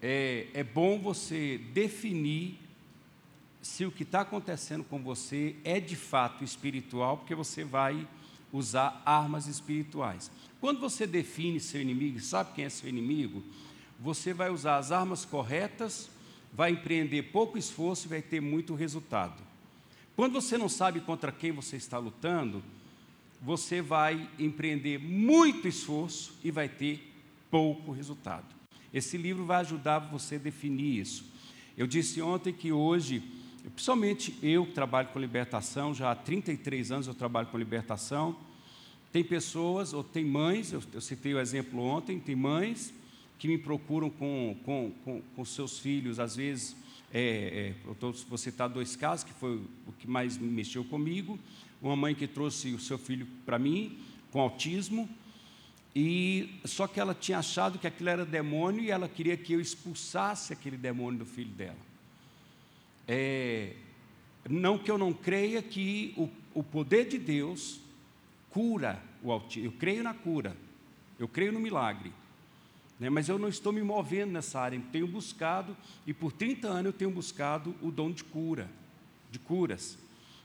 é, é bom você definir se o que está acontecendo com você é de fato espiritual, porque você vai usar armas espirituais. Quando você define seu inimigo, sabe quem é seu inimigo? Você vai usar as armas corretas, vai empreender pouco esforço e vai ter muito resultado. Quando você não sabe contra quem você está lutando, você vai empreender muito esforço e vai ter pouco resultado. Esse livro vai ajudar você a definir isso. Eu disse ontem que hoje Principalmente eu que trabalho com libertação, já há 33 anos eu trabalho com libertação. Tem pessoas, ou tem mães, eu, eu citei o exemplo ontem, tem mães que me procuram com, com, com, com seus filhos, às vezes, é, é, eu tô, vou citar dois casos, que foi o que mais mexeu comigo. Uma mãe que trouxe o seu filho para mim, com autismo, e só que ela tinha achado que aquilo era demônio e ela queria que eu expulsasse aquele demônio do filho dela. É, não que eu não creia que o, o poder de Deus cura o autismo, eu creio na cura, eu creio no milagre, né? mas eu não estou me movendo nessa área, eu tenho buscado, e por 30 anos eu tenho buscado o dom de cura, de curas.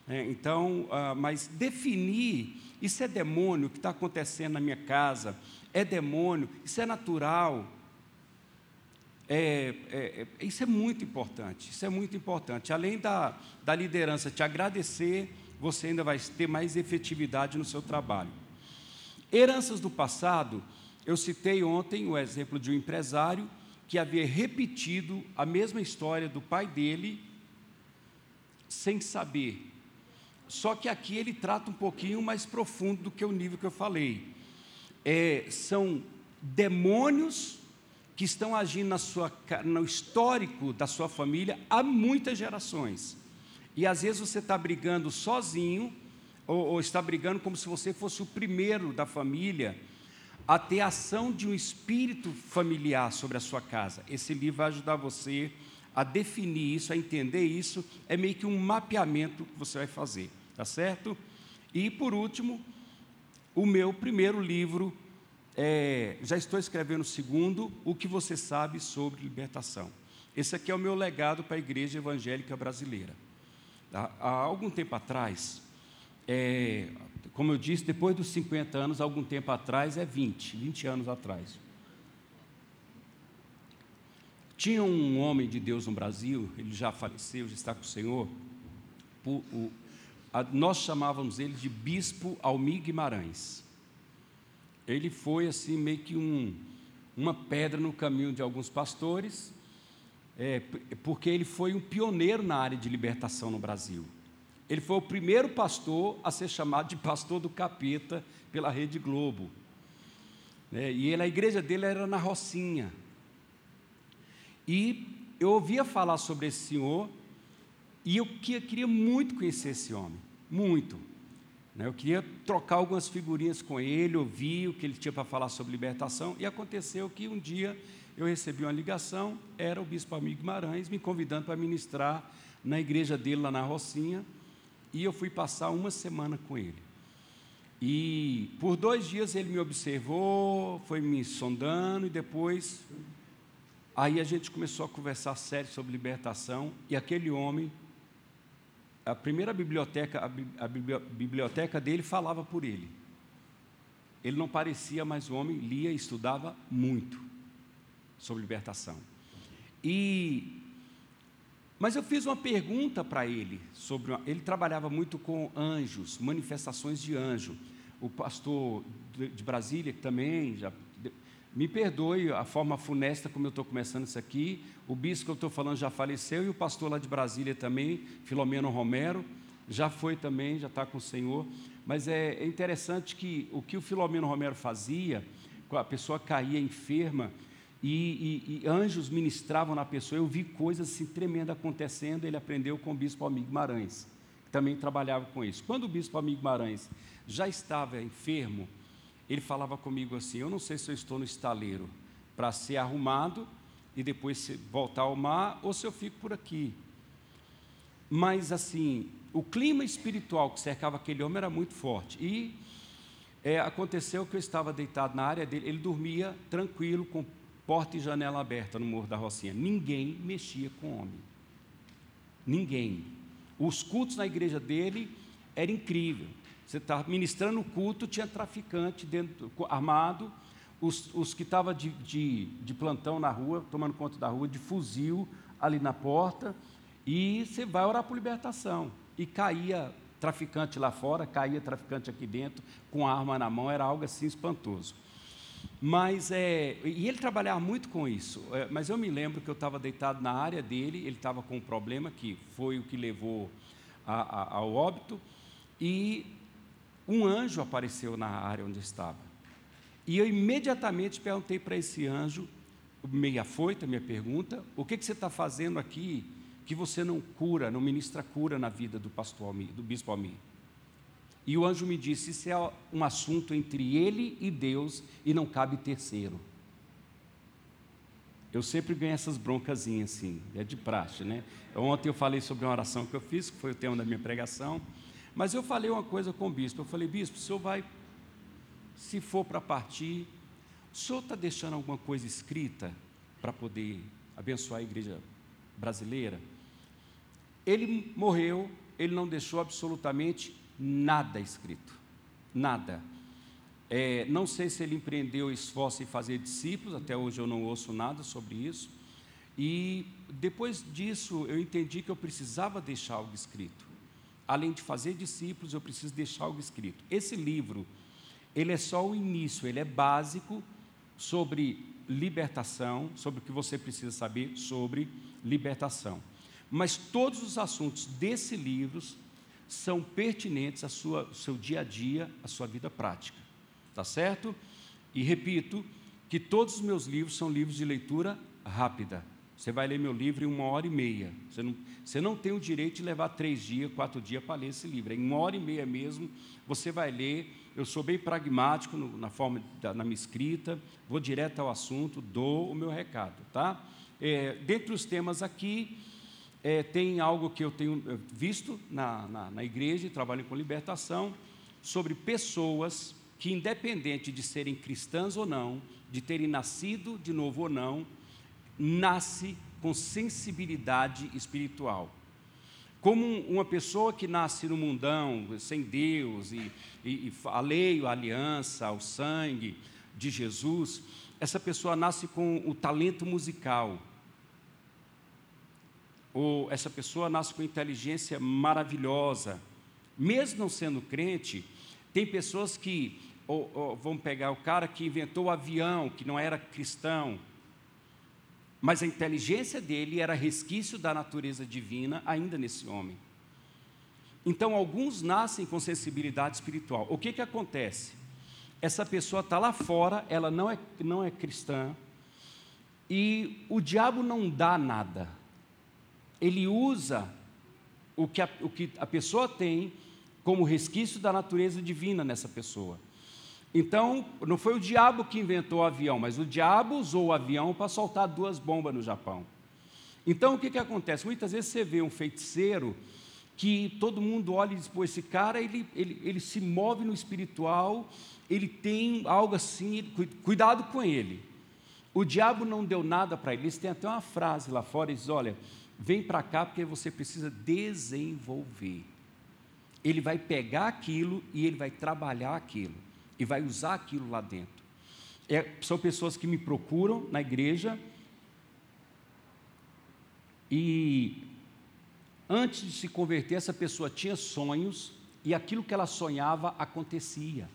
É, então, ah, mas definir, isso é demônio que está acontecendo na minha casa, é demônio, isso é natural, é, é, é, isso é muito importante, isso é muito importante. Além da, da liderança te agradecer, você ainda vai ter mais efetividade no seu trabalho. Heranças do passado, eu citei ontem o exemplo de um empresário que havia repetido a mesma história do pai dele sem saber. Só que aqui ele trata um pouquinho mais profundo do que o nível que eu falei. É, são demônios que estão agindo na sua, no histórico da sua família há muitas gerações. E às vezes você está brigando sozinho, ou, ou está brigando como se você fosse o primeiro da família a ter ação de um espírito familiar sobre a sua casa. Esse livro vai ajudar você a definir isso, a entender isso. É meio que um mapeamento que você vai fazer, tá certo? E por último, o meu primeiro livro é, já estou escrevendo o segundo, o que você sabe sobre libertação. Esse aqui é o meu legado para a igreja evangélica brasileira. Há, há algum tempo atrás, é, como eu disse, depois dos 50 anos, algum tempo atrás é 20, 20 anos atrás. Tinha um homem de Deus no Brasil, ele já faleceu, já está com o Senhor. O, o, a, nós chamávamos ele de Bispo Almir Guimarães ele foi assim meio que um, uma pedra no caminho de alguns pastores, é, porque ele foi um pioneiro na área de libertação no Brasil. Ele foi o primeiro pastor a ser chamado de pastor do capeta pela Rede Globo. É, e ele, a igreja dele era na Rocinha. E eu ouvia falar sobre esse senhor, e eu queria muito conhecer esse homem, muito. Né? Eu queria trocar algumas figurinhas com ele, ouvir o que ele tinha para falar sobre libertação, e aconteceu que um dia eu recebi uma ligação, era o bispo amigo Guimarães me convidando para ministrar na igreja dele lá na Rocinha, e eu fui passar uma semana com ele. E por dois dias ele me observou, foi me sondando, e depois, aí a gente começou a conversar sério sobre libertação, e aquele homem a primeira biblioteca, a, biblioteca dele falava por ele. Ele não parecia mais um homem, lia e estudava muito sobre libertação. E mas eu fiz uma pergunta para ele sobre uma, ele trabalhava muito com anjos, manifestações de anjo. O pastor de Brasília também já me perdoe a forma funesta como eu estou começando isso aqui. O bispo que eu estou falando já faleceu e o pastor lá de Brasília também, Filomeno Romero, já foi também, já está com o Senhor. Mas é, é interessante que o que o Filomeno Romero fazia, a pessoa caía enferma e, e, e, anjos ministravam na pessoa. Eu vi coisas assim tremendas acontecendo. Ele aprendeu com o bispo Amigo Guimarães, que também trabalhava com isso. Quando o bispo Amigo Guimarães já estava enfermo, ele falava comigo assim: Eu não sei se eu estou no estaleiro para ser arrumado e depois voltar ao mar ou se eu fico por aqui. Mas, assim, o clima espiritual que cercava aquele homem era muito forte. E é, aconteceu que eu estava deitado na área dele, ele dormia tranquilo, com porta e janela aberta no Morro da Rocinha. Ninguém mexia com o homem. Ninguém. Os cultos na igreja dele era incrível. Você estava ministrando o culto, tinha traficante dentro, armado, os, os que estavam de, de, de plantão na rua, tomando conta da rua, de fuzil ali na porta, e você vai orar por libertação. E caía traficante lá fora, caía traficante aqui dentro, com a arma na mão, era algo assim espantoso. Mas, é, e ele trabalhava muito com isso, é, mas eu me lembro que eu estava deitado na área dele, ele estava com um problema que foi o que levou a, a, ao óbito, e um anjo apareceu na área onde estava. E eu imediatamente perguntei para esse anjo, meio afoita, minha pergunta, o que, que você está fazendo aqui que você não cura, não ministra cura na vida do pastor Almir, do bispo Almir? E o anjo me disse: Isso é um assunto entre ele e Deus e não cabe terceiro. Eu sempre ganho essas broncazinhas assim, é de praxe, né? Ontem eu falei sobre uma oração que eu fiz, que foi o tema da minha pregação, mas eu falei uma coisa com o bispo. Eu falei, bispo, o senhor vai, se for para partir, o senhor está deixando alguma coisa escrita para poder abençoar a igreja brasileira? Ele morreu, ele não deixou absolutamente nada escrito, nada. É, não sei se ele empreendeu esforço em fazer discípulos, até hoje eu não ouço nada sobre isso. E depois disso eu entendi que eu precisava deixar algo escrito. Além de fazer discípulos, eu preciso deixar algo escrito. Esse livro, ele é só o início, ele é básico sobre libertação, sobre o que você precisa saber sobre libertação. Mas todos os assuntos desse livro são pertinentes ao seu dia a dia, à sua vida prática. Tá certo? E repito que todos os meus livros são livros de leitura rápida. Você vai ler meu livro em uma hora e meia. Você não, você não tem o direito de levar três dias, quatro dias para ler esse livro. Em uma hora e meia mesmo, você vai ler. Eu sou bem pragmático no, na forma da, na minha escrita, vou direto ao assunto, dou o meu recado, tá? É, dentre os temas aqui, é, tem algo que eu tenho é, visto na, na, na igreja, trabalho com libertação, sobre pessoas que, independente de serem cristãs ou não, de terem nascido de novo ou não, nasce com sensibilidade espiritual. Como uma pessoa que nasce no mundão, sem Deus, e, e, e aliança, o sangue de Jesus, essa pessoa nasce com o talento musical, ou essa pessoa nasce com inteligência maravilhosa. Mesmo não sendo crente, tem pessoas que, ou, ou, vamos pegar o cara que inventou o avião, que não era cristão, mas a inteligência dele era resquício da natureza divina ainda nesse homem. Então, alguns nascem com sensibilidade espiritual. O que, que acontece? Essa pessoa está lá fora, ela não é, não é cristã, e o diabo não dá nada ele usa o que, a, o que a pessoa tem como resquício da natureza divina nessa pessoa. Então, não foi o diabo que inventou o avião, mas o diabo usou o avião para soltar duas bombas no Japão. Então, o que, que acontece? Muitas vezes você vê um feiticeiro que todo mundo olha e diz: pô, esse cara ele, ele, ele se move no espiritual, ele tem algo assim, cuidado com ele. O diabo não deu nada para ele. Eles têm até uma frase lá fora: eles diz, olha, Vem para cá porque você precisa desenvolver. Ele vai pegar aquilo e ele vai trabalhar aquilo e vai usar aquilo lá dentro. É, são pessoas que me procuram na igreja e antes de se converter, essa pessoa tinha sonhos e aquilo que ela sonhava acontecia.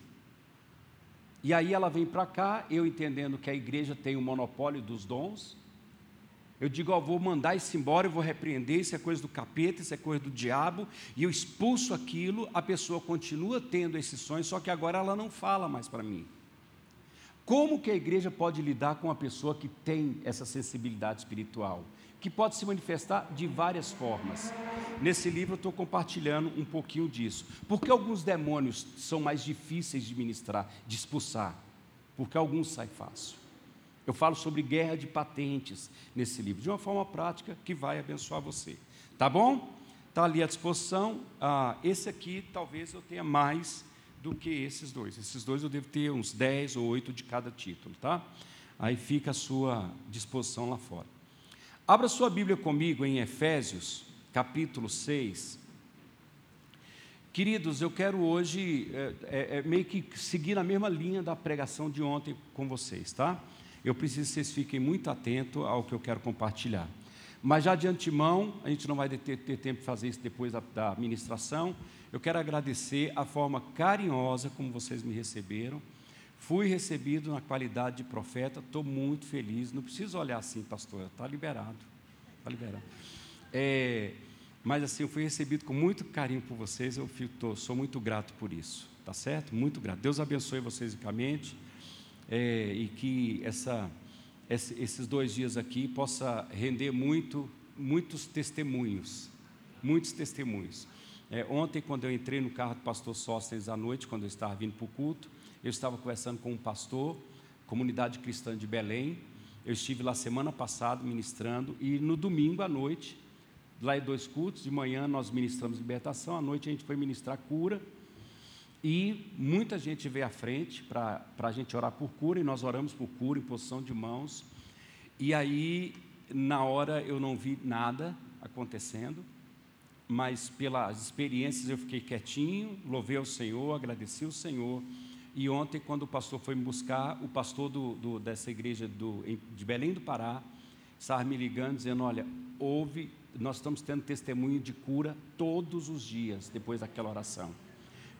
E aí ela vem para cá, eu entendendo que a igreja tem o monopólio dos dons, eu digo, ó, vou mandar isso embora, eu vou repreender, isso é coisa do capeta, isso é coisa do diabo, e eu expulso aquilo, a pessoa continua tendo esses sonhos, só que agora ela não fala mais para mim. Como que a igreja pode lidar com uma pessoa que tem essa sensibilidade espiritual? Que pode se manifestar de várias formas. Nesse livro eu estou compartilhando um pouquinho disso. Porque alguns demônios são mais difíceis de ministrar, de expulsar? Porque alguns saem fácil. Eu falo sobre guerra de patentes nesse livro, de uma forma prática que vai abençoar você. Tá bom? Está ali à disposição. Ah, esse aqui talvez eu tenha mais do que esses dois. Esses dois eu devo ter uns 10 ou 8 de cada título, tá? aí fica à sua disposição lá fora. Abra sua Bíblia comigo em Efésios, capítulo 6. Queridos, eu quero hoje é, é, meio que seguir na mesma linha da pregação de ontem com vocês, tá? Eu preciso que vocês fiquem muito atentos ao que eu quero compartilhar. Mas já de antemão, a gente não vai ter, ter tempo de fazer isso depois da, da ministração. Eu quero agradecer a forma carinhosa como vocês me receberam. Fui recebido na qualidade de profeta, estou muito feliz. Não preciso olhar assim, pastor, está liberado. Está liberado. É, mas assim, eu fui recebido com muito carinho por vocês, eu tô, sou muito grato por isso, tá certo? Muito grato. Deus abençoe vocês ricamente é, e que essa, esses dois dias aqui possa render muito, muitos testemunhos, muitos testemunhos. É, ontem, quando eu entrei no carro do pastor Sóstenes à noite, quando eu estava vindo para o culto, eu estava conversando com um pastor, comunidade cristã de Belém. Eu estive lá semana passada ministrando e no domingo à noite, lá em dois cultos, de manhã nós ministramos libertação, à noite a gente foi ministrar cura. E muita gente veio à frente para a gente orar por cura, e nós oramos por cura em posição de mãos. E aí, na hora, eu não vi nada acontecendo, mas pelas experiências eu fiquei quietinho, louvei ao Senhor, agradeci ao Senhor e ontem, quando o pastor foi me buscar, o pastor do, do, dessa igreja do, de Belém do Pará estava me ligando, dizendo: Olha, houve, nós estamos tendo testemunho de cura todos os dias depois daquela oração.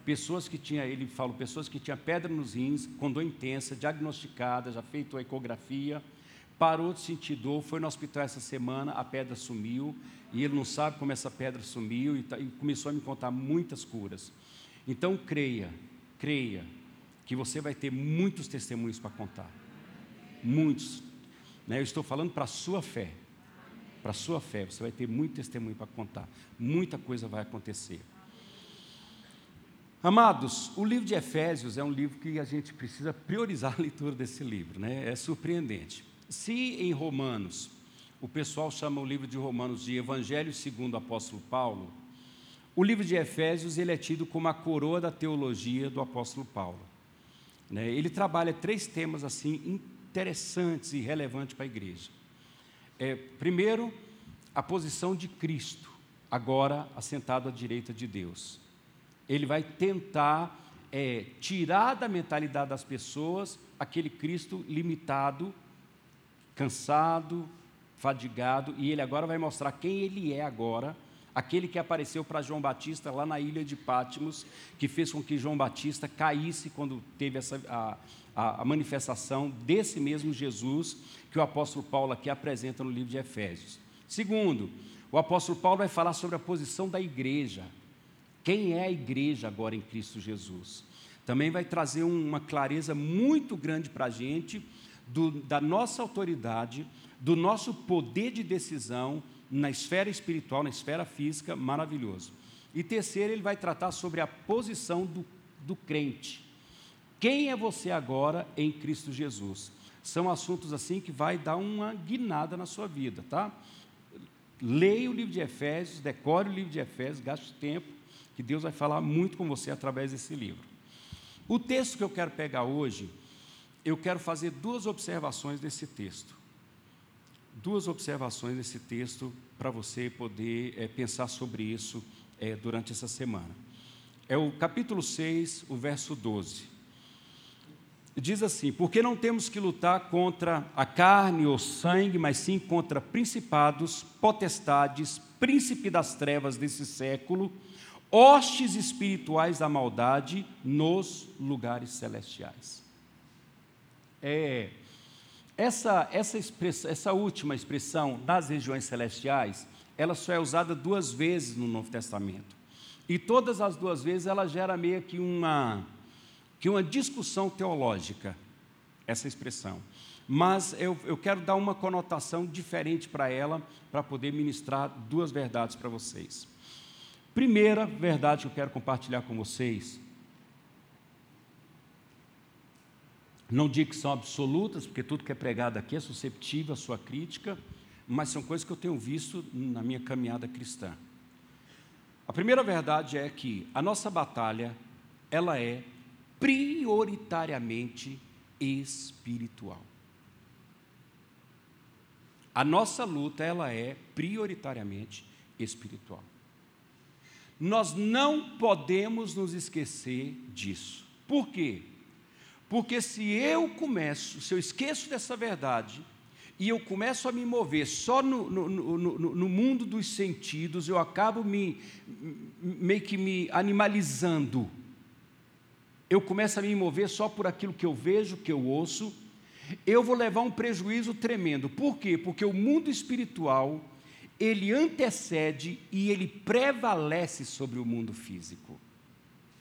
Pessoas que tinham, ele falou, pessoas que tinham pedra nos rins, com dor intensa, diagnosticada, já feito a ecografia, parou de sentir dor, foi no hospital essa semana, a pedra sumiu, e ele não sabe como essa pedra sumiu, e, tá, e começou a me contar muitas curas. Então, creia, creia, que você vai ter muitos testemunhos para contar. Muitos. Né? Eu estou falando para a sua fé. Para a sua fé, você vai ter muito testemunho para contar. Muita coisa vai acontecer. Amados, o livro de Efésios é um livro que a gente precisa priorizar a leitura desse livro, né? É surpreendente. Se em Romanos o pessoal chama o livro de Romanos de Evangelho segundo o apóstolo Paulo, o livro de Efésios ele é tido como a coroa da teologia do apóstolo Paulo. Né? Ele trabalha três temas assim interessantes e relevantes para a igreja. É, primeiro, a posição de Cristo, agora assentado à direita de Deus. Ele vai tentar é, tirar da mentalidade das pessoas aquele Cristo limitado, cansado, fadigado, e ele agora vai mostrar quem ele é agora aquele que apareceu para João Batista lá na ilha de Pátimos, que fez com que João Batista caísse quando teve essa, a, a, a manifestação desse mesmo Jesus que o apóstolo Paulo aqui apresenta no livro de Efésios. Segundo, o apóstolo Paulo vai falar sobre a posição da igreja. Quem é a igreja agora em Cristo Jesus? Também vai trazer uma clareza muito grande para a gente do, da nossa autoridade, do nosso poder de decisão na esfera espiritual, na esfera física, maravilhoso. E terceiro, ele vai tratar sobre a posição do, do crente. Quem é você agora em Cristo Jesus? São assuntos assim que vai dar uma guinada na sua vida, tá? Leia o livro de Efésios, decore o livro de Efésios, gaste tempo, que Deus vai falar muito com você através desse livro. O texto que eu quero pegar hoje, eu quero fazer duas observações desse texto duas observações nesse texto para você poder é, pensar sobre isso é, durante essa semana. É o capítulo 6, o verso 12. Diz assim: Porque não temos que lutar contra a carne ou sangue, mas sim contra principados, potestades, príncipe das trevas desse século, hostes espirituais da maldade nos lugares celestiais. É essa, essa, essa última expressão das regiões celestiais, ela só é usada duas vezes no Novo Testamento. E todas as duas vezes ela gera meio que uma, que uma discussão teológica, essa expressão. Mas eu, eu quero dar uma conotação diferente para ela, para poder ministrar duas verdades para vocês. Primeira verdade que eu quero compartilhar com vocês Não digo que são absolutas, porque tudo que é pregado aqui é susceptível à sua crítica, mas são coisas que eu tenho visto na minha caminhada cristã. A primeira verdade é que a nossa batalha, ela é prioritariamente espiritual. A nossa luta, ela é prioritariamente espiritual. Nós não podemos nos esquecer disso. Por quê? Porque se eu começo, se eu esqueço dessa verdade, e eu começo a me mover só no, no, no, no, mundo dos sentidos, eu acabo me meio que me animalizando. Eu começo a me mover só por aquilo que eu vejo, que eu ouço, eu vou levar um prejuízo tremendo. Por quê? Porque o mundo espiritual, ele antecede e ele prevalece sobre o mundo físico.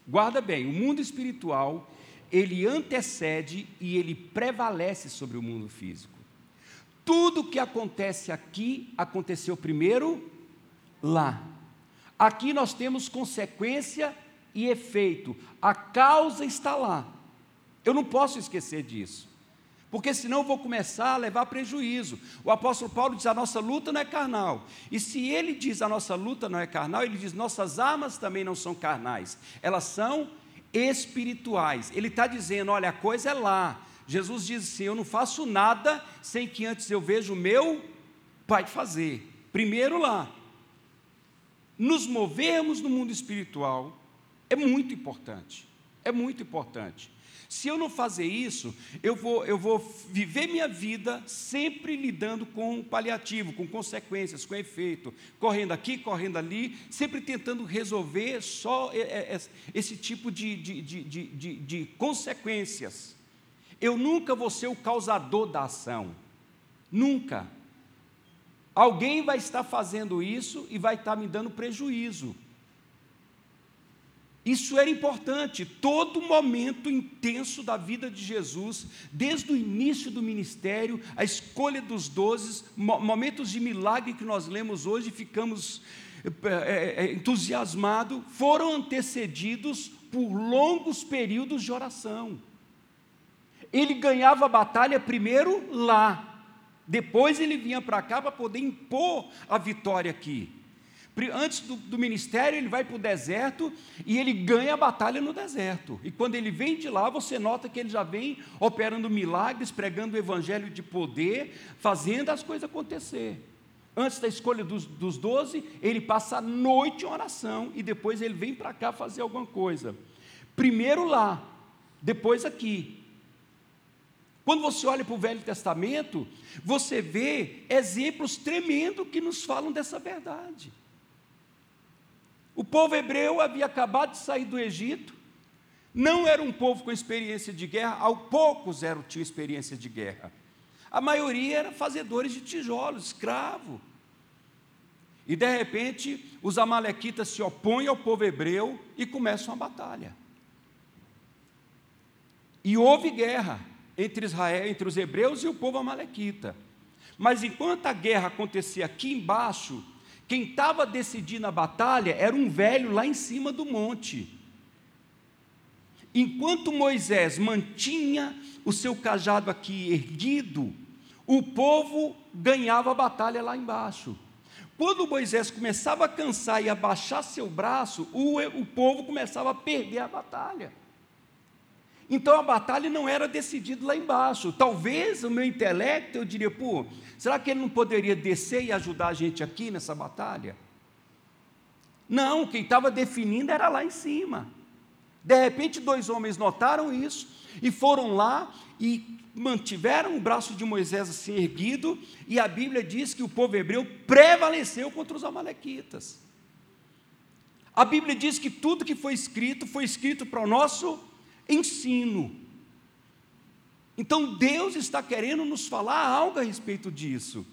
Guarda bem, o mundo espiritual, ele antecede e ele prevalece sobre o mundo físico. Tudo que acontece aqui aconteceu primeiro lá. Aqui nós temos consequência e efeito. A causa está lá. Eu não posso esquecer disso porque senão eu vou começar a levar prejuízo. O apóstolo Paulo diz: a nossa luta não é carnal. E se ele diz a nossa luta não é carnal, ele diz: nossas armas também não são carnais, elas são espirituais. Ele está dizendo: olha, a coisa é lá. Jesus diz assim: eu não faço nada sem que antes eu veja o meu Pai fazer. Primeiro lá. Nos movermos no mundo espiritual é muito importante. É muito importante. Se eu não fazer isso, eu vou, eu vou viver minha vida sempre lidando com paliativo, com consequências, com efeito, correndo aqui, correndo ali, sempre tentando resolver só esse tipo de, de, de, de, de consequências. Eu nunca vou ser o causador da ação. Nunca. Alguém vai estar fazendo isso e vai estar me dando prejuízo. Isso era importante, todo momento intenso da vida de Jesus, desde o início do ministério, a escolha dos doze, momentos de milagre que nós lemos hoje e ficamos é, é, entusiasmados, foram antecedidos por longos períodos de oração. Ele ganhava a batalha primeiro lá, depois ele vinha para cá para poder impor a vitória aqui. Antes do, do ministério, ele vai para o deserto e ele ganha a batalha no deserto. E quando ele vem de lá, você nota que ele já vem operando milagres, pregando o evangelho de poder, fazendo as coisas acontecer. Antes da escolha dos, doze, ele passa a noite em oração e depois ele vem para cá fazer alguma coisa. Primeiro lá, depois aqui. Quando você olha para o Velho Testamento, você vê exemplos tremendos que nos falam dessa verdade. O povo hebreu havia acabado de sair do Egito, não era um povo com experiência de guerra, ao poucos eram, tinham experiência de guerra. A maioria era fazedores de tijolos, escravo. E de repente, os amalequitas se opõem ao povo hebreu e começam a batalha. E houve guerra entre Israel, entre os hebreus e o povo amalequita. Mas enquanto a guerra acontecia aqui embaixo, quem estava decidindo a batalha era um velho lá em cima do monte. Enquanto Moisés mantinha o seu cajado aqui erguido, o povo ganhava a batalha lá embaixo. Quando Moisés começava a cansar e abaixar seu braço, o, o povo começava a perder a batalha. Então a batalha não era decidida lá embaixo. Talvez o meu intelecto eu diria, pô, será que ele não poderia descer e ajudar a gente aqui nessa batalha? Não, quem estava definindo era lá em cima. De repente, dois homens notaram isso e foram lá e mantiveram o braço de Moisés assim erguido, e a Bíblia diz que o povo hebreu prevaleceu contra os amalequitas. A Bíblia diz que tudo que foi escrito foi escrito para o nosso ensino. Então Deus está querendo nos falar algo a respeito disso.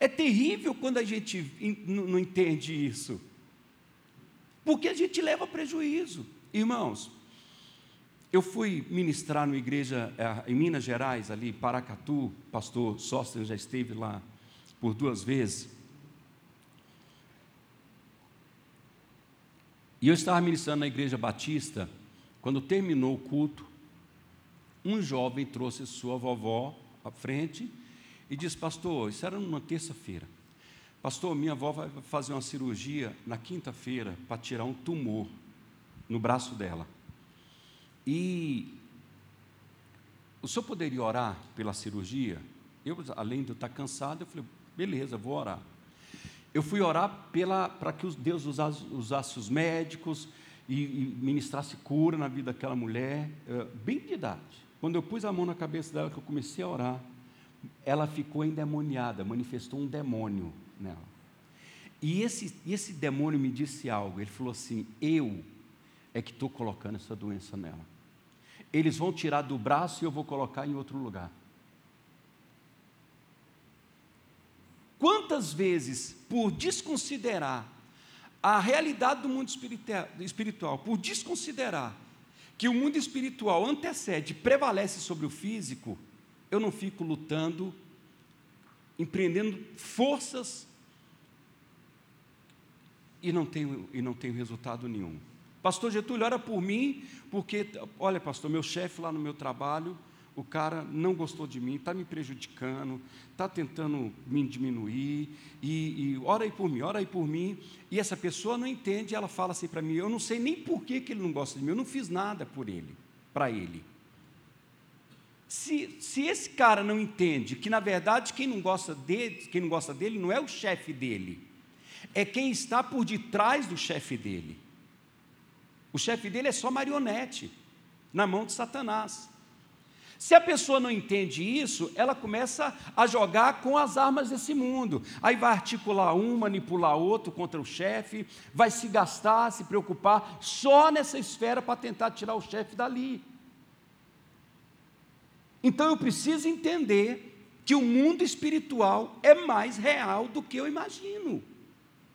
É terrível quando a gente não entende isso, porque a gente leva prejuízo. Irmãos, eu fui ministrar numa igreja eh, em Minas Gerais, ali, Paracatu, pastor Sóstenes já esteve lá por duas vezes. E eu estava ministrando na igreja batista, quando terminou o culto, um jovem trouxe sua vovó à frente e disse: Pastor, isso era numa terça-feira. Pastor, minha avó vai fazer uma cirurgia na quinta-feira para tirar um tumor no braço dela. E o senhor poderia orar pela cirurgia? Eu, além de estar cansado, eu falei: Beleza, vou orar. Eu fui orar para que Deus usasse, usasse os médicos e, e, ministrasse cura na vida daquela mulher, eh, bem de idade. Quando eu pus a mão na cabeça dela, que eu comecei a orar, ela ficou endemoniada, manifestou um demônio nela. E esse, esse demônio me disse algo. Ele falou assim: Eu é que estou colocando essa doença nela. Eles vão tirar do braço e eu vou colocar em outro lugar. Quantas vezes, por desconsiderar a realidade do mundo espiritual, por desconsiderar que o mundo espiritual antecede, prevalece sobre o físico, eu não fico lutando, empreendendo forças e não tenho, e não tenho resultado nenhum. Pastor Getúlio, ora por mim, porque, olha, pastor, meu chefe lá no meu trabalho, o cara não gostou de mim, está me prejudicando, está tentando me diminuir, e, e ora aí por mim, ora aí por mim, e essa pessoa não entende, ela fala assim para mim, eu não sei nem por que, que ele não gosta de mim, eu não fiz nada por ele, para ele. Se, se esse cara não entende que, na verdade, quem não gosta dele, quem não gosta dele não é o chefe dele, é quem está por detrás do chefe dele. O chefe dele é só marionete, na mão de Satanás. Se a pessoa não entende isso, ela começa a jogar com as armas desse mundo. Aí vai articular um, manipular outro contra o chefe, vai se gastar, se preocupar só nessa esfera para tentar tirar o chefe dali. Então eu preciso entender que o mundo espiritual é mais real do que eu imagino.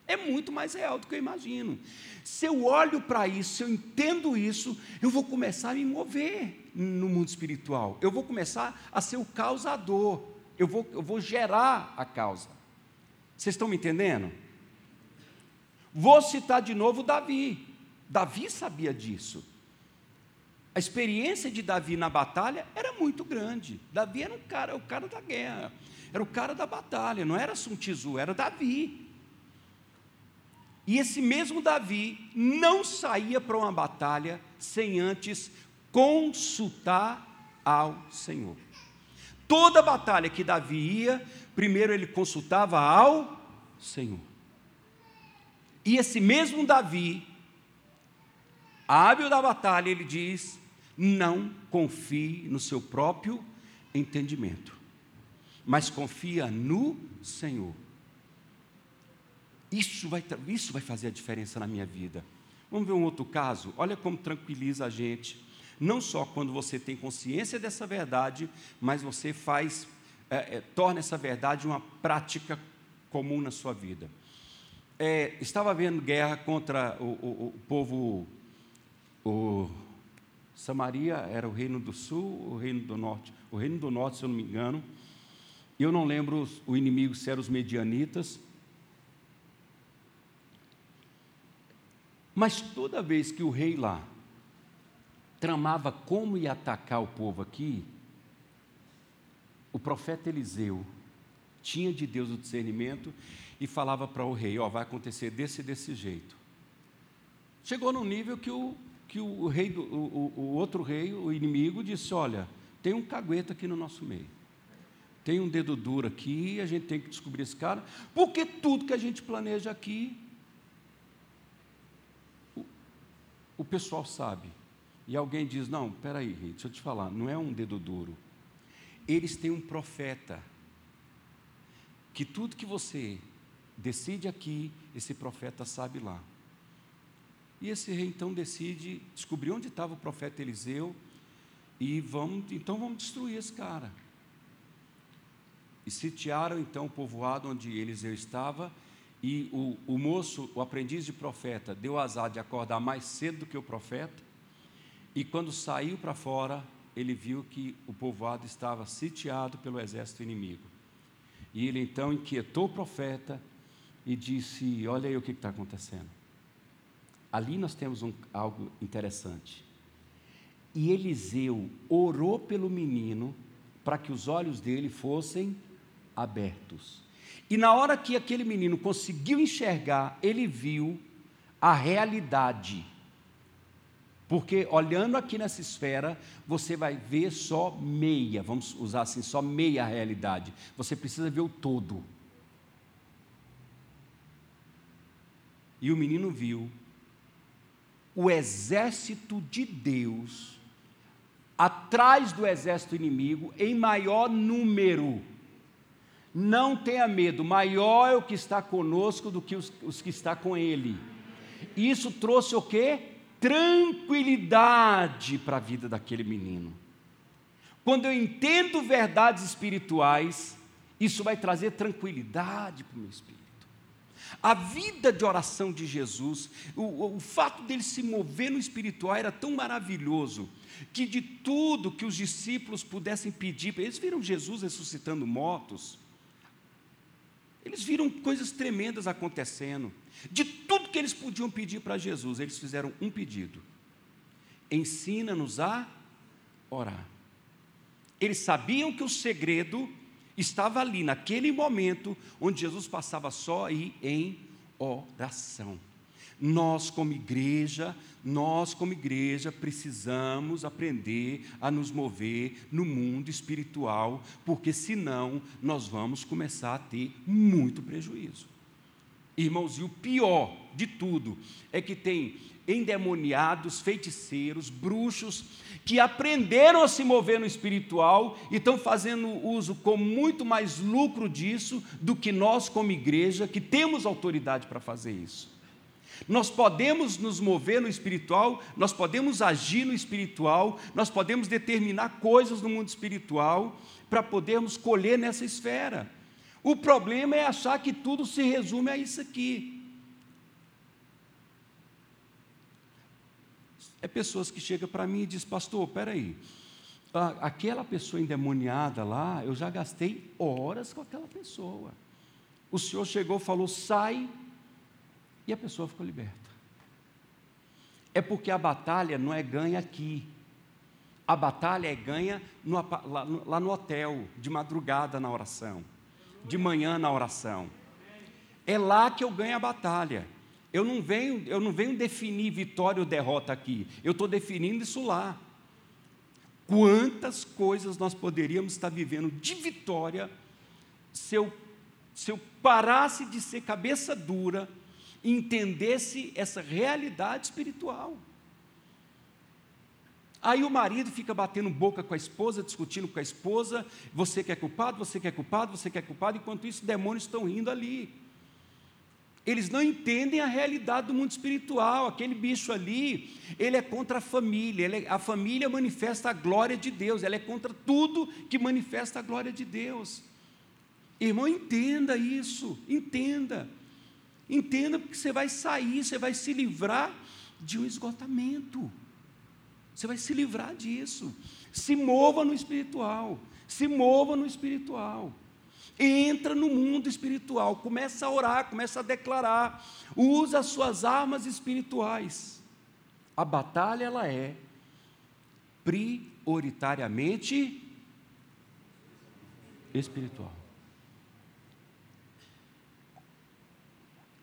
É muito mais real do que eu imagino. Se eu olho para isso, se eu entendo isso, eu vou começar a me mover no mundo espiritual. Eu vou começar a ser o causador. Eu vou, eu vou gerar a causa. Vocês estão me entendendo? Vou citar de novo Davi. Davi sabia disso. A experiência de Davi na batalha era muito grande. Davi era um cara, o cara da guerra, era o cara da batalha, não era Suntizu, era Davi. E esse mesmo Davi não saía para uma batalha sem antes consultar ao Senhor. Toda batalha que Davi ia, primeiro ele consultava ao Senhor. E esse mesmo Davi, hábil da batalha, ele diz: não confie no seu próprio entendimento, mas confia no Senhor. Isso vai, isso vai fazer a diferença na minha vida. Vamos ver um outro caso? Olha como tranquiliza a gente. Não só quando você tem consciência dessa verdade, mas você faz, é, é, torna essa verdade uma prática comum na sua vida. É, estava havendo guerra contra o, o, o povo, o, Samaria era o reino do sul, o reino do norte. O reino do norte, se eu não me engano. Eu não lembro o inimigo se eram os medianitas. Mas toda vez que o rei lá tramava como ia atacar o povo aqui, o profeta Eliseu tinha de Deus o discernimento e falava para o rei: Ó, oh, vai acontecer desse desse jeito. Chegou num nível que o que o, rei, o, o outro rei, o inimigo, disse: Olha, tem um cagueta aqui no nosso meio. Tem um dedo duro aqui, a gente tem que descobrir esse cara, porque tudo que a gente planeja aqui, o, o pessoal sabe. E alguém diz: Não, peraí, deixa eu te falar, não é um dedo duro. Eles têm um profeta, que tudo que você decide aqui, esse profeta sabe lá. E esse rei então decide descobrir onde estava o profeta Eliseu e vamos, então vamos destruir esse cara. E sitiaram então o povoado onde Eliseu estava, e o, o moço, o aprendiz de profeta, deu azar de acordar mais cedo do que o profeta, e quando saiu para fora, ele viu que o povoado estava sitiado pelo exército inimigo. E ele então inquietou o profeta e disse: Olha aí o que está acontecendo. Ali nós temos um, algo interessante. E Eliseu orou pelo menino para que os olhos dele fossem abertos. E na hora que aquele menino conseguiu enxergar, ele viu a realidade. Porque olhando aqui nessa esfera, você vai ver só meia, vamos usar assim, só meia realidade. Você precisa ver o todo. E o menino viu o exército de Deus atrás do exército inimigo em maior número. Não tenha medo, maior é o que está conosco do que os, os que está com ele. Isso trouxe o quê? Tranquilidade para a vida daquele menino. Quando eu entendo verdades espirituais, isso vai trazer tranquilidade para o meu espírito. A vida de oração de Jesus, o, o fato dele se mover no espiritual era tão maravilhoso que de tudo que os discípulos pudessem pedir, eles viram Jesus ressuscitando mortos, eles viram coisas tremendas acontecendo. De tudo que eles podiam pedir para Jesus, eles fizeram um pedido: ensina-nos a orar. Eles sabiam que o segredo estava ali, naquele momento, onde Jesus passava só e em oração. Nós, como igreja, nós, como igreja, precisamos aprender a nos mover no mundo espiritual, porque senão nós vamos começar a ter muito prejuízo. Irmãos, e o pior de tudo é que tem endemoniados, feiticeiros, bruxos, que aprenderam a se mover no espiritual e estão fazendo uso com muito mais lucro disso do que nós, como igreja, que temos autoridade para fazer isso. Nós podemos nos mover no espiritual, nós podemos agir no espiritual, nós podemos determinar coisas no mundo espiritual para podermos colher nessa esfera. O problema é achar que tudo se resume a isso aqui. É pessoas que chegam para mim e dizem, pastor, peraí, aquela pessoa endemoniada lá, eu já gastei horas com aquela pessoa. O senhor chegou, falou, sai e a pessoa ficou liberta. É porque a batalha não é ganha aqui. A batalha é ganha no, lá, lá no hotel, de madrugada na oração, de manhã na oração. É lá que eu ganho a batalha. Eu não venho, eu não venho definir vitória ou derrota aqui. Eu estou definindo isso lá. Quantas coisas nós poderíamos estar vivendo de vitória se eu, se eu parasse de ser cabeça dura entendesse essa realidade espiritual. Aí o marido fica batendo boca com a esposa, discutindo com a esposa, você que é culpado, você que é culpado, você que é culpado, enquanto isso demônios estão rindo ali. Eles não entendem a realidade do mundo espiritual. Aquele bicho ali, ele é contra a família. É, a família manifesta a glória de Deus. Ela é contra tudo que manifesta a glória de Deus. Irmão, entenda isso. Entenda. Entenda porque você vai sair, você vai se livrar de um esgotamento. Você vai se livrar disso. Se mova no espiritual. Se mova no espiritual. Entra no mundo espiritual, começa a orar, começa a declarar, usa as suas armas espirituais. A batalha ela é prioritariamente espiritual.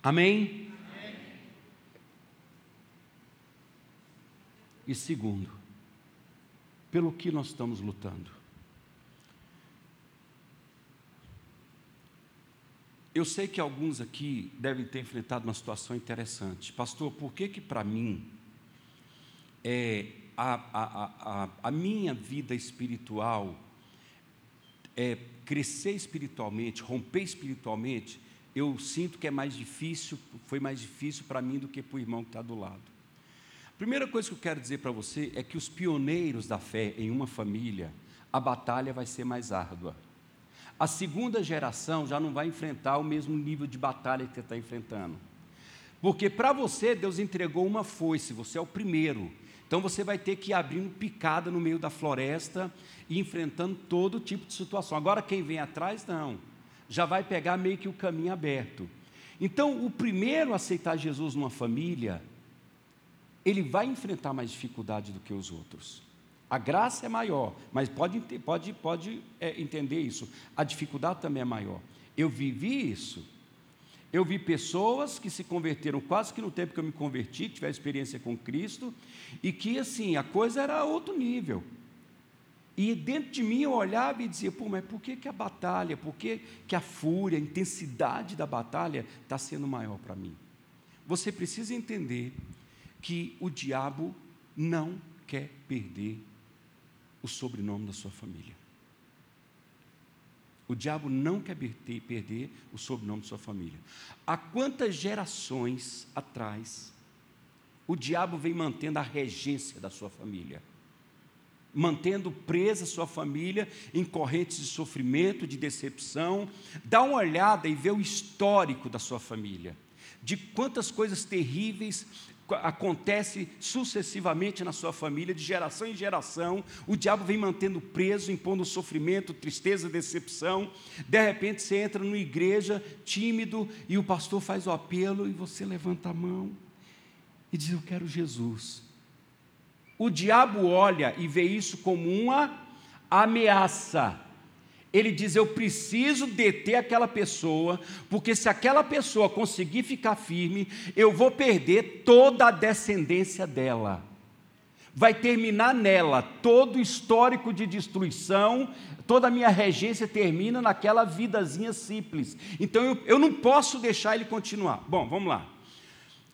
Amém? Amém? E segundo, pelo que nós estamos lutando? Eu sei que alguns aqui devem ter enfrentado uma situação interessante. Pastor, por que que para mim é, a, a, a, a minha vida espiritual, é, crescer espiritualmente, romper espiritualmente, eu sinto que é mais difícil, foi mais difícil para mim do que para o irmão que está do lado. A primeira coisa que eu quero dizer para você é que os pioneiros da fé em uma família, a batalha vai ser mais árdua. A segunda geração já não vai enfrentar o mesmo nível de batalha que você está enfrentando. Porque para você, Deus entregou uma foice, você é o primeiro. Então você vai ter que ir abrindo picada no meio da floresta e enfrentando todo tipo de situação. Agora, quem vem atrás, não já vai pegar meio que o caminho aberto. Então, o primeiro a aceitar Jesus numa família, ele vai enfrentar mais dificuldade do que os outros. A graça é maior, mas pode, pode, pode é, entender isso. A dificuldade também é maior. Eu vivi isso. Eu vi pessoas que se converteram quase que no tempo que eu me converti, que tiveram experiência com Cristo, e que assim, a coisa era outro nível. E dentro de mim eu olhava e dizia, pô, mas por que, que a batalha, por que, que a fúria, a intensidade da batalha está sendo maior para mim? você precisa entender que o diabo não quer perder o sobrenome da sua família. O diabo não quer perder o sobrenome da sua família. Há quantas gerações atrás o diabo vem mantendo a regência da sua família? Mantendo presa sua família em correntes de sofrimento, de decepção. Dá uma olhada e vê o histórico da sua família. De quantas coisas terríveis acontece sucessivamente na sua família, de geração em geração, o diabo vem mantendo preso, impondo sofrimento, tristeza, decepção. De repente você entra numa igreja tímido e o pastor faz o apelo e você levanta a mão e diz: Eu quero Jesus. O diabo olha e vê isso como uma ameaça ele diz: Eu preciso deter aquela pessoa, porque se aquela pessoa conseguir ficar firme, eu vou perder toda a descendência dela. Vai terminar nela todo o histórico de destruição, toda a minha regência termina naquela vidazinha simples. Então eu, eu não posso deixar ele continuar. Bom, vamos lá.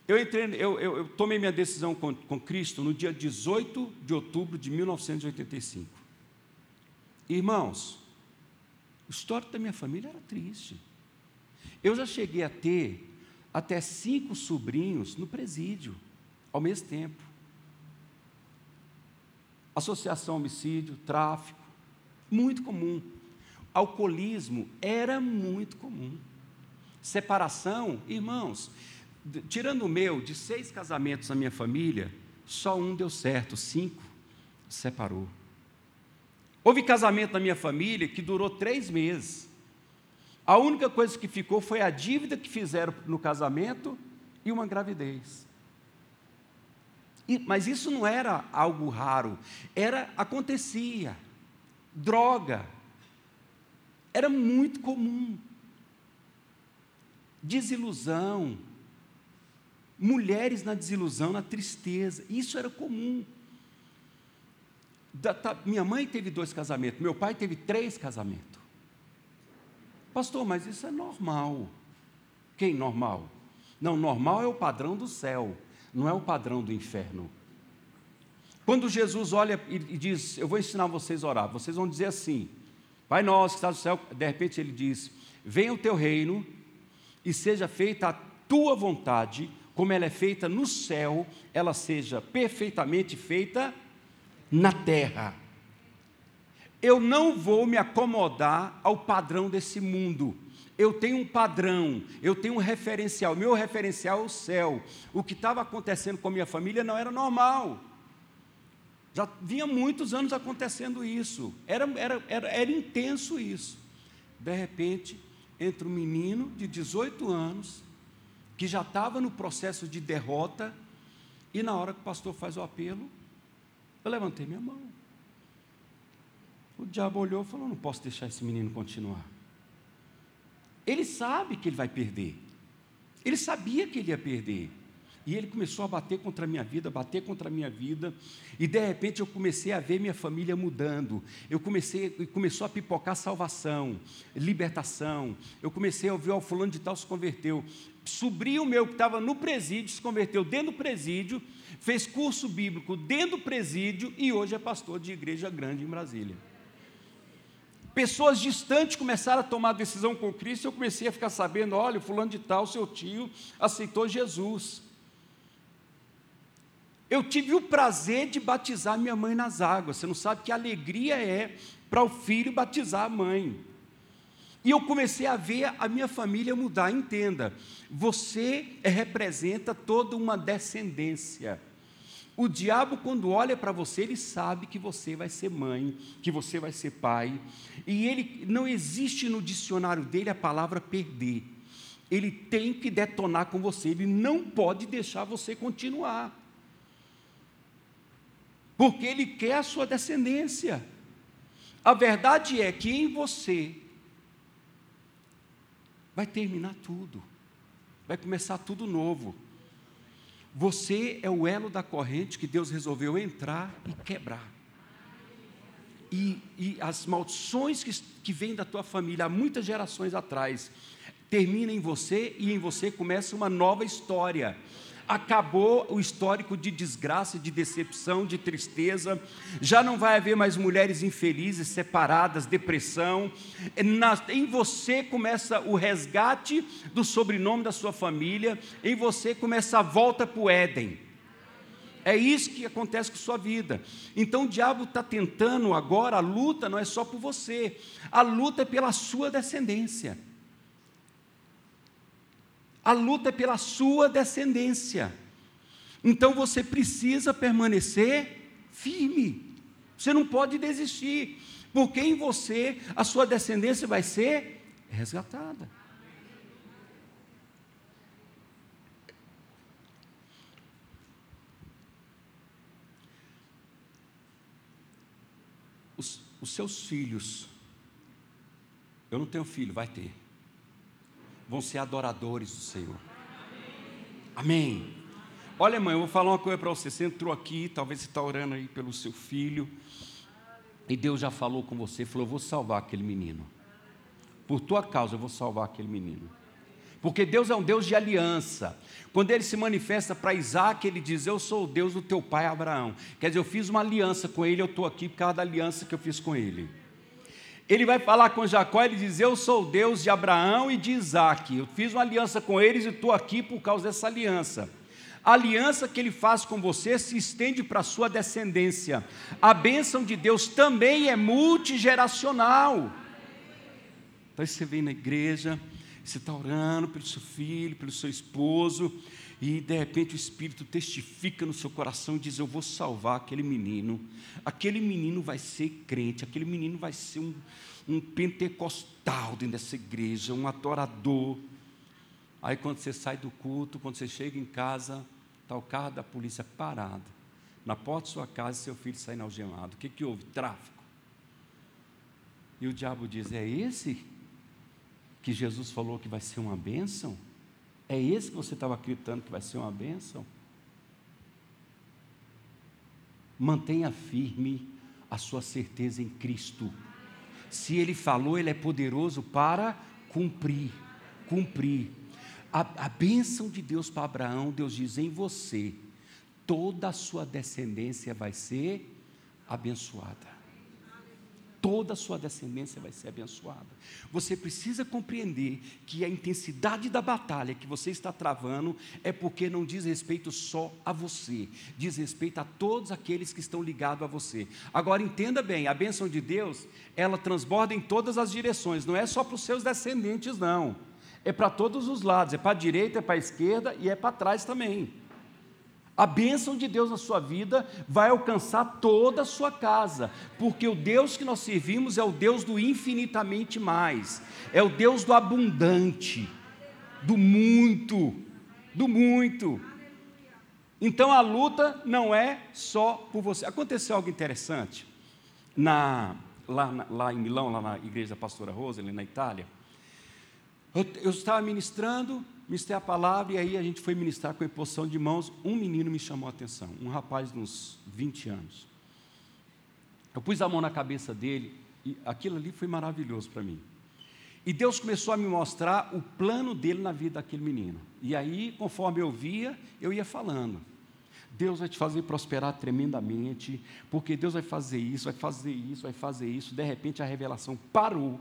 Eu, entrei, eu, eu, eu tomei minha decisão com, com Cristo no dia 18 de outubro de 1985. Irmãos, o histórico da minha família era triste. Eu já cheguei a ter até cinco sobrinhos no presídio, ao mesmo tempo. Associação homicídio, tráfico, muito comum. Alcoolismo era muito comum. Separação, irmãos, tirando o meu, de seis casamentos na minha família, só um deu certo, cinco separou. Houve casamento na minha família que durou três meses. A única coisa que ficou foi a dívida que fizeram no casamento e uma gravidez. E, mas isso não era algo raro, era acontecia. Droga era muito comum. Desilusão, mulheres na desilusão, na tristeza, isso era comum. Da, tá, minha mãe teve dois casamentos, meu pai teve três casamentos. Pastor, mas isso é normal. Quem normal? Não, normal é o padrão do céu, não é o padrão do inferno. Quando Jesus olha e diz: Eu vou ensinar vocês a orar, vocês vão dizer assim: Pai nosso que está no céu, de repente ele diz: Venha o teu reino e seja feita a tua vontade, como ela é feita no céu, ela seja perfeitamente feita na terra. Eu não vou me acomodar ao padrão desse mundo. Eu tenho um padrão, eu tenho um referencial. Meu referencial é o céu. O que estava acontecendo com a minha família não era normal. Já vinha muitos anos acontecendo isso. Era, era, era, era intenso isso. De repente, entra um menino de 18 anos, que já estava no processo de derrota, e na hora que o pastor faz o apelo, eu levantei minha mão. O diabo olhou e falou: Não posso deixar esse menino continuar. Ele sabe que ele vai perder. Ele sabia que ele ia perder. E ele começou a bater contra a minha vida, bater contra a minha vida, e de repente eu comecei a ver minha família mudando. Eu comecei, começou a pipocar salvação, libertação. Eu comecei a ouvir o fulano de tal se converteu. Sobrinho meu que estava no presídio se converteu dentro do presídio, fez curso bíblico dentro do presídio e hoje é pastor de igreja grande em Brasília. Pessoas distantes começaram a tomar decisão com Cristo, e eu comecei a ficar sabendo, olha, fulano de tal, seu tio, aceitou Jesus. Eu tive o prazer de batizar minha mãe nas águas. Você não sabe que alegria é para o filho batizar a mãe. E eu comecei a ver a minha família mudar. Entenda, você representa toda uma descendência. O diabo, quando olha para você, ele sabe que você vai ser mãe, que você vai ser pai, e ele não existe no dicionário dele a palavra perder. Ele tem que detonar com você, ele não pode deixar você continuar porque Ele quer a sua descendência. A verdade é que em você vai terminar tudo, vai começar tudo novo. Você é o elo da corrente que Deus resolveu entrar e quebrar. E, e as maldições que, que vêm da tua família há muitas gerações atrás, termina em você e em você começa uma nova história. Acabou o histórico de desgraça, de decepção, de tristeza. Já não vai haver mais mulheres infelizes, separadas, depressão. em você começa o resgate do sobrenome da sua família. Em você começa a volta para o Éden. É isso que acontece com sua vida. Então o diabo está tentando agora, a luta não é só por você, a luta é pela sua descendência. A luta é pela sua descendência. Então você precisa permanecer firme. Você não pode desistir, porque em você a sua descendência vai ser resgatada. Os, os seus filhos, eu não tenho filho, vai ter vão ser adoradores do Senhor. Amém. Olha, mãe, eu vou falar uma coisa para você. Você entrou aqui, talvez você está orando aí pelo seu filho, e Deus já falou com você, falou: Eu vou salvar aquele menino. Por tua causa, eu vou salvar aquele menino. Porque Deus é um Deus de aliança. Quando ele se manifesta para Isaac, ele diz: Eu sou o Deus do teu pai Abraão. Quer dizer, eu fiz uma aliança com ele, eu estou aqui por causa da aliança que eu fiz com ele. Ele vai falar com Jacó, ele diz: Eu sou o Deus de Abraão e de Isaac. Eu fiz uma aliança com eles e estou aqui por causa dessa aliança. A aliança que ele faz com você se estende para a sua descendência. A bênção de Deus também é multigeracional. Então você vem na igreja, você está orando pelo seu filho, pelo seu esposo, e de repente o Espírito testifica no seu coração e diz: Eu vou salvar aquele menino. Aquele menino vai ser crente, aquele menino vai ser um, um pentecostal dentro dessa igreja, um adorador. Aí quando você sai do culto, quando você chega em casa, está o carro da polícia parado. Na porta da sua casa, seu filho sai algemado. O que, que houve? Tráfico. E o diabo diz: É esse que Jesus falou que vai ser uma bênção? É esse que você estava acreditando que vai ser uma bênção? Mantenha firme a sua certeza em Cristo. Se Ele falou, Ele é poderoso para cumprir. Cumprir. A, a bênção de Deus para Abraão, Deus diz: em você, toda a sua descendência vai ser abençoada toda a sua descendência vai ser abençoada. Você precisa compreender que a intensidade da batalha que você está travando é porque não diz respeito só a você, diz respeito a todos aqueles que estão ligados a você. Agora entenda bem, a bênção de Deus, ela transborda em todas as direções, não é só para os seus descendentes, não. É para todos os lados, é para a direita, é para a esquerda e é para trás também. A bênção de Deus na sua vida vai alcançar toda a sua casa, porque o Deus que nós servimos é o Deus do infinitamente mais, é o Deus do abundante, do muito, do muito. Então a luta não é só por você. Aconteceu algo interessante na, lá, lá em Milão, lá na igreja da pastora Rosa, na Itália. Eu, eu estava ministrando ministrei a palavra e aí a gente foi ministrar com a imposição de mãos. Um menino me chamou a atenção, um rapaz de uns 20 anos. Eu pus a mão na cabeça dele e aquilo ali foi maravilhoso para mim. E Deus começou a me mostrar o plano dele na vida daquele menino. E aí, conforme eu via, eu ia falando. Deus vai te fazer prosperar tremendamente, porque Deus vai fazer isso, vai fazer isso, vai fazer isso. De repente a revelação parou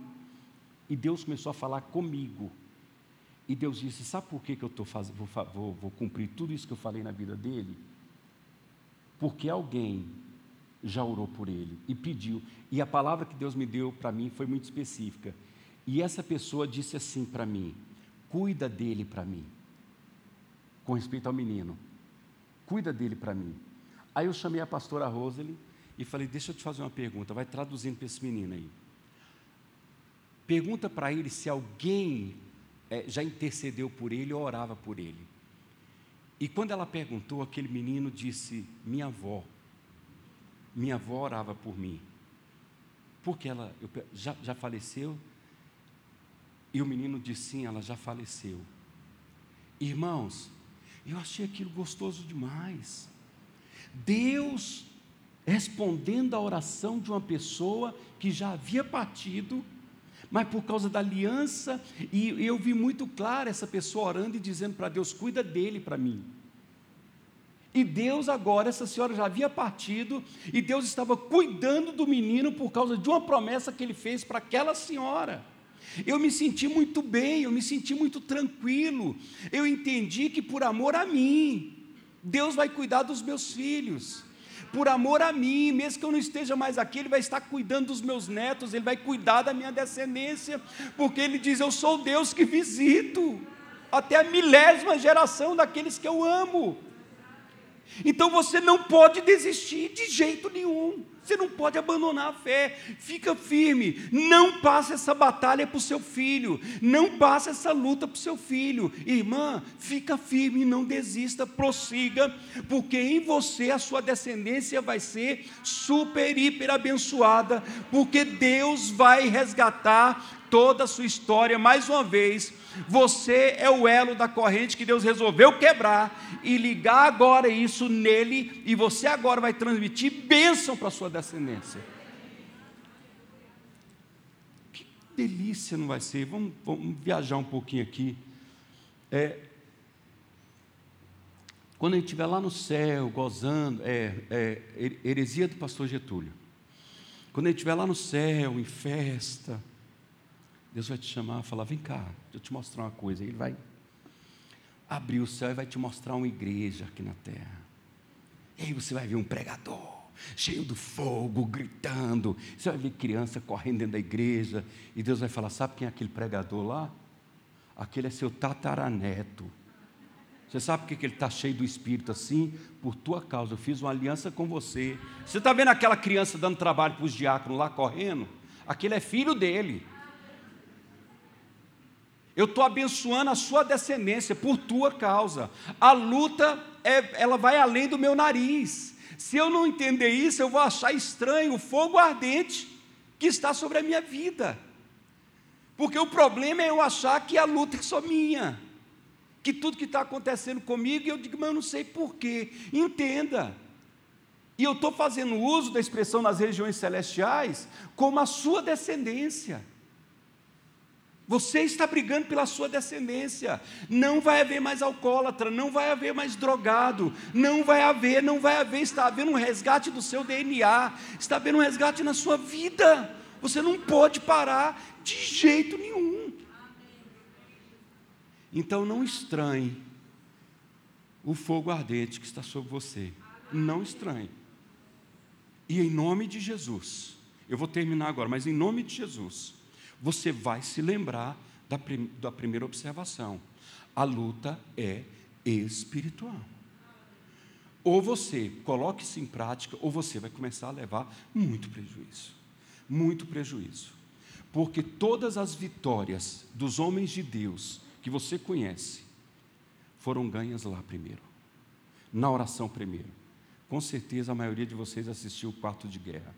e Deus começou a falar comigo. E Deus disse: Sabe por que, que eu tô fazendo, vou, vou, vou cumprir tudo isso que eu falei na vida dele? Porque alguém já orou por ele e pediu. E a palavra que Deus me deu para mim foi muito específica. E essa pessoa disse assim para mim: Cuida dele para mim. Com respeito ao menino. Cuida dele para mim. Aí eu chamei a pastora Rosely e falei: Deixa eu te fazer uma pergunta. Vai traduzindo para esse menino aí. Pergunta para ele se alguém é, já intercedeu por ele orava por ele. E quando ela perguntou, aquele menino disse: Minha avó, minha avó orava por mim. Porque ela eu, já, já faleceu? E o menino disse: Sim, ela já faleceu. Irmãos, eu achei aquilo gostoso demais. Deus respondendo à oração de uma pessoa que já havia partido mas por causa da aliança, e eu vi muito claro essa pessoa orando e dizendo para Deus: cuida dele para mim. E Deus agora, essa senhora já havia partido, e Deus estava cuidando do menino por causa de uma promessa que ele fez para aquela senhora. Eu me senti muito bem, eu me senti muito tranquilo. Eu entendi que por amor a mim, Deus vai cuidar dos meus filhos. Por amor a mim, mesmo que eu não esteja mais aqui, Ele vai estar cuidando dos meus netos, Ele vai cuidar da minha descendência, porque Ele diz: Eu sou Deus que visito até a milésima geração daqueles que eu amo. Então você não pode desistir de jeito nenhum. Você não pode abandonar a fé. Fica firme. Não passe essa batalha para o seu filho. Não passe essa luta para o seu filho. Irmã, fica firme, não desista, prossiga, porque em você a sua descendência vai ser super, hiper abençoada, porque Deus vai resgatar toda a sua história mais uma vez. Você é o elo da corrente que Deus resolveu quebrar e ligar agora isso nele, e você agora vai transmitir bênção para a sua descendência. Que delícia não vai ser? Vamos, vamos viajar um pouquinho aqui. É, quando a gente estiver lá no céu, gozando, é, é, heresia do pastor Getúlio. Quando a gente estiver lá no céu, em festa, Deus vai te chamar e falar: vem cá, eu te mostrar uma coisa. Ele vai abrir o céu e vai te mostrar uma igreja aqui na terra. E aí você vai ver um pregador, cheio do fogo, gritando. Você vai ver criança correndo dentro da igreja. E Deus vai falar: sabe quem é aquele pregador lá? Aquele é seu tataraneto. Você sabe por que ele está cheio do Espírito assim? Por tua causa. Eu fiz uma aliança com você. Você está vendo aquela criança dando trabalho para os diáconos lá correndo? Aquele é filho dele. Eu estou abençoando a sua descendência por tua causa. A luta, é, ela vai além do meu nariz. Se eu não entender isso, eu vou achar estranho o fogo ardente que está sobre a minha vida. Porque o problema é eu achar que a luta é só minha. Que tudo que está acontecendo comigo, eu digo, mas eu não sei porquê. Entenda. E eu estou fazendo uso da expressão nas regiões celestiais como a sua descendência. Você está brigando pela sua descendência. Não vai haver mais alcoólatra, não vai haver mais drogado, não vai haver, não vai haver, está havendo um resgate do seu DNA, está havendo um resgate na sua vida. Você não pode parar de jeito nenhum. Então não estranhe o fogo ardente que está sobre você. Não estranhe. E em nome de Jesus, eu vou terminar agora, mas em nome de Jesus você vai se lembrar da, prim da primeira observação. A luta é espiritual. Ou você coloque isso em prática, ou você vai começar a levar muito prejuízo. Muito prejuízo. Porque todas as vitórias dos homens de Deus que você conhece foram ganhas lá primeiro, na oração primeiro. Com certeza a maioria de vocês assistiu o Quarto de Guerra,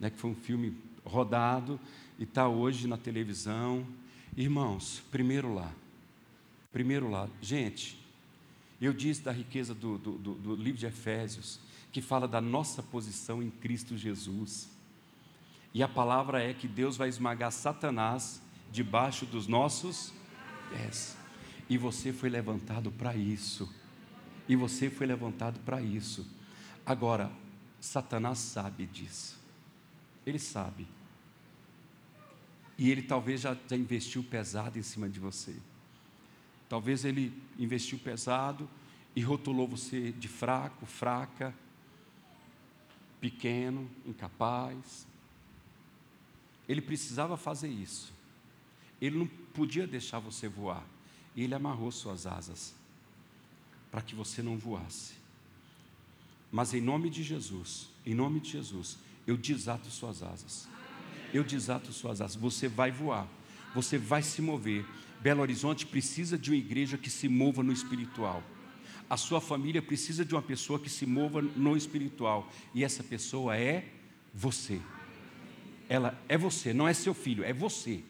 né, que foi um filme rodado e está hoje na televisão. Irmãos, primeiro lá. Primeiro lá. Gente, eu disse da riqueza do, do, do, do livro de Efésios, que fala da nossa posição em Cristo Jesus. E a palavra é que Deus vai esmagar Satanás debaixo dos nossos pés. E você foi levantado para isso. E você foi levantado para isso. Agora, Satanás sabe disso. Ele sabe. E ele talvez já, já investiu pesado em cima de você. Talvez ele investiu pesado e rotulou você de fraco, fraca, pequeno, incapaz. Ele precisava fazer isso. Ele não podia deixar você voar. E ele amarrou suas asas para que você não voasse. Mas em nome de Jesus, em nome de Jesus, eu desato suas asas eu desato suas asas. Você vai voar, você vai se mover. Belo Horizonte precisa de uma igreja que se mova no espiritual. A sua família precisa de uma pessoa que se mova no espiritual. E essa pessoa é você. Ela é você, não é seu filho, é você.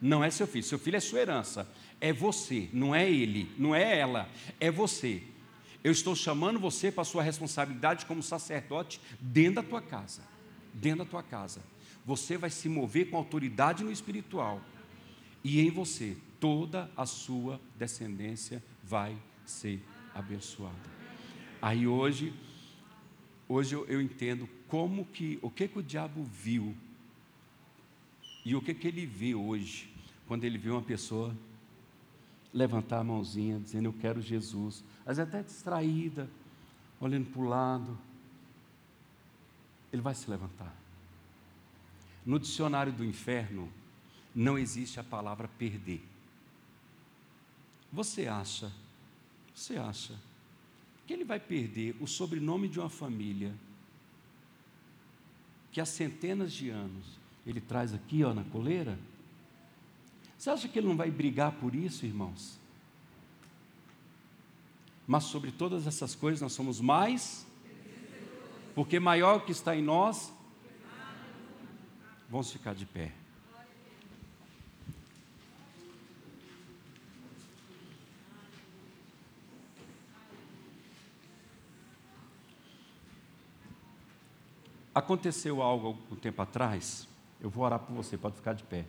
Não é seu filho, seu filho é sua herança. É você, não é ele, não é ela, é você. Eu estou chamando você para a sua responsabilidade como sacerdote dentro da tua casa. Dentro da tua casa. Você vai se mover com autoridade no espiritual. E em você, toda a sua descendência vai ser abençoada. Aí hoje, hoje eu, eu entendo como que, o que que o diabo viu e o que que ele vê hoje, quando ele vê uma pessoa levantar a mãozinha, dizendo eu quero Jesus, vezes até distraída, olhando para o lado, ele vai se levantar. No dicionário do inferno, não existe a palavra perder. Você acha, você acha, que ele vai perder o sobrenome de uma família que há centenas de anos ele traz aqui ó, na coleira? Você acha que ele não vai brigar por isso, irmãos? Mas sobre todas essas coisas nós somos mais, porque maior que está em nós. Vamos ficar de pé. Aconteceu algo algum tempo atrás, eu vou orar por você, pode ficar de pé.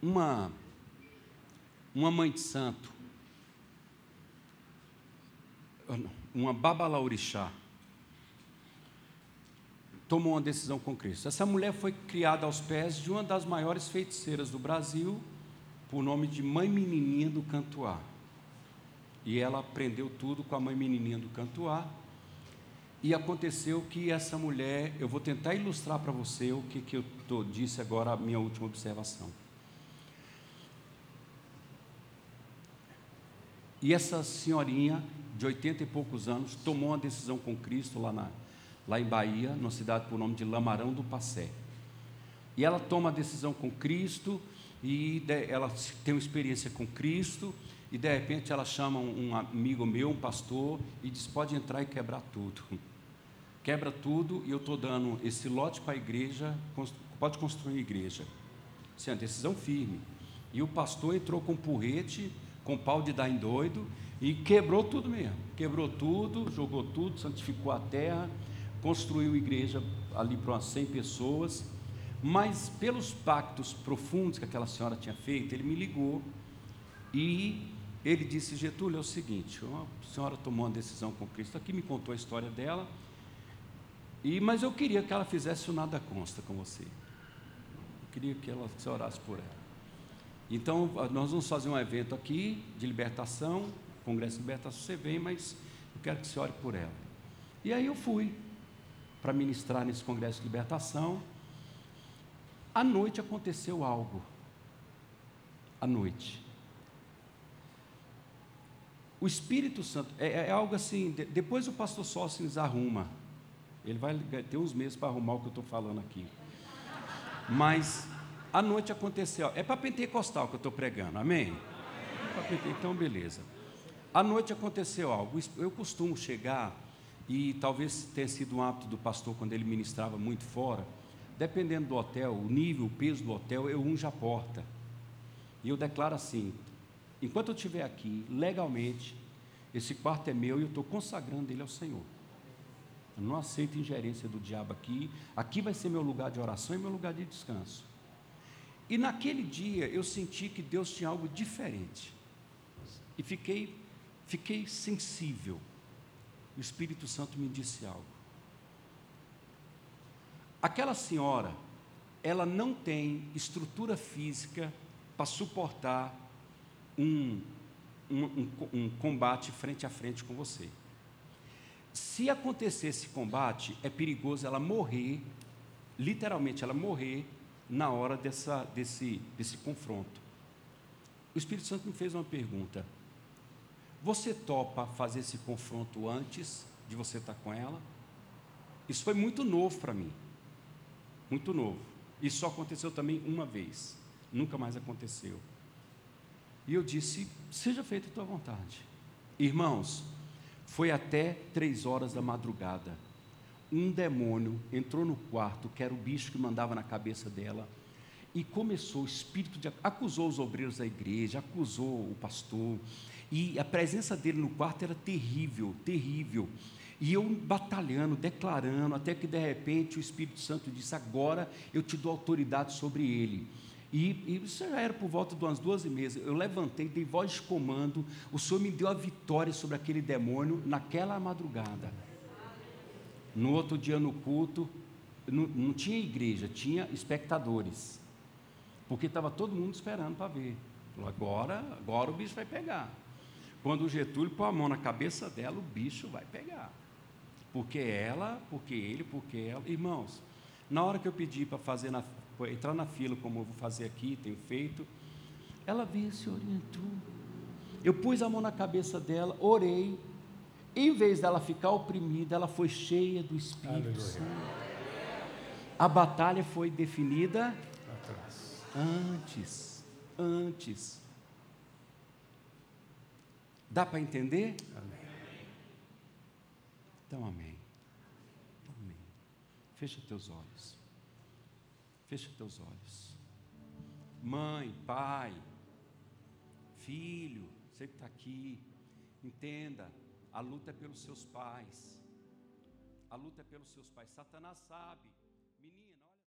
Uma, uma mãe de santo, uma babalaurixá, tomou uma decisão com Cristo. Essa mulher foi criada aos pés de uma das maiores feiticeiras do Brasil, por nome de Mãe Menininha do Cantuá. E ela aprendeu tudo com a mãe menininha do Cantuá. E aconteceu que essa mulher, eu vou tentar ilustrar para você o que, que eu tô, disse agora, a minha última observação. E essa senhorinha, de 80 e poucos anos, tomou uma decisão com Cristo lá, na, lá em Bahia, numa cidade por nome de Lamarão do Passé. E ela toma a decisão com Cristo, e ela tem uma experiência com Cristo, e de repente ela chama um amigo meu, um pastor, e diz: pode entrar e quebrar tudo. Quebra tudo e eu estou dando esse lote para a igreja, pode construir uma igreja. Isso é uma decisão firme. E o pastor entrou com um porrete, com pau de dar em doido, e quebrou tudo mesmo. Quebrou tudo, jogou tudo, santificou a terra, construiu igreja ali para umas 100 pessoas. Mas pelos pactos profundos que aquela senhora tinha feito, ele me ligou e ele disse: Getúlio, é o seguinte, a senhora tomou uma decisão com Cristo, aqui me contou a história dela, e, mas eu queria que ela fizesse o nada consta com você. Eu queria que ela se orasse por ela. Então, nós vamos fazer um evento aqui de libertação, Congresso de Libertação, você vem, mas eu quero que você ore por ela. E aí eu fui para ministrar nesse Congresso de Libertação. À noite aconteceu algo. À noite. O Espírito Santo é, é, é algo assim. De, depois o pastor Sócines arruma. Ele vai ter uns meses para arrumar o que eu estou falando aqui. Mas à noite aconteceu. É para pentecostal que eu estou pregando, amém? É então, beleza. À noite aconteceu algo. Eu costumo chegar, e talvez tenha sido um hábito do pastor quando ele ministrava muito fora, dependendo do hotel, o nível, o peso do hotel, eu unjo a porta. E eu declaro assim: Enquanto eu estiver aqui, legalmente, esse quarto é meu e eu estou consagrando ele ao Senhor. Eu não aceito ingerência do diabo aqui. Aqui vai ser meu lugar de oração e meu lugar de descanso. E naquele dia eu senti que Deus tinha algo diferente. E fiquei, fiquei sensível. O Espírito Santo me disse algo. Aquela senhora, ela não tem estrutura física para suportar um, um, um, um combate frente a frente com você. Se acontecer esse combate, é perigoso ela morrer, literalmente ela morrer, na hora dessa, desse, desse confronto. O Espírito Santo me fez uma pergunta: Você topa fazer esse confronto antes de você estar com ela? Isso foi muito novo para mim, muito novo. Isso só aconteceu também uma vez, nunca mais aconteceu. E eu disse: Seja feita a tua vontade. Irmãos, foi até três horas da madrugada. Um demônio entrou no quarto, que era o bicho que mandava na cabeça dela, e começou o espírito de. acusou os obreiros da igreja, acusou o pastor, e a presença dele no quarto era terrível, terrível. E eu batalhando, declarando, até que de repente o Espírito Santo disse: Agora eu te dou autoridade sobre ele. E, e isso já era por volta de umas duas meia. Eu levantei, dei voz de comando. O Senhor me deu a vitória sobre aquele demônio naquela madrugada. No outro dia no culto, não, não tinha igreja, tinha espectadores. Porque estava todo mundo esperando para ver. Agora, agora o bicho vai pegar. Quando o Getúlio pôr a mão na cabeça dela, o bicho vai pegar. Porque ela, porque ele, porque ela. Irmãos, na hora que eu pedi para fazer na, entrar na fila, como eu vou fazer aqui, tenho feito, ela veio se orientou. Eu pus a mão na cabeça dela, orei. Em vez dela ficar oprimida, ela foi cheia do Espírito. Santo. A batalha foi definida Atrás. antes. Antes. Dá para entender? Amém. Então, amém. Amém. Fecha teus olhos. Fecha teus olhos. Mãe, pai, filho, você que está aqui, entenda, a luta é pelos seus pais. A luta é pelos seus pais. Satanás sabe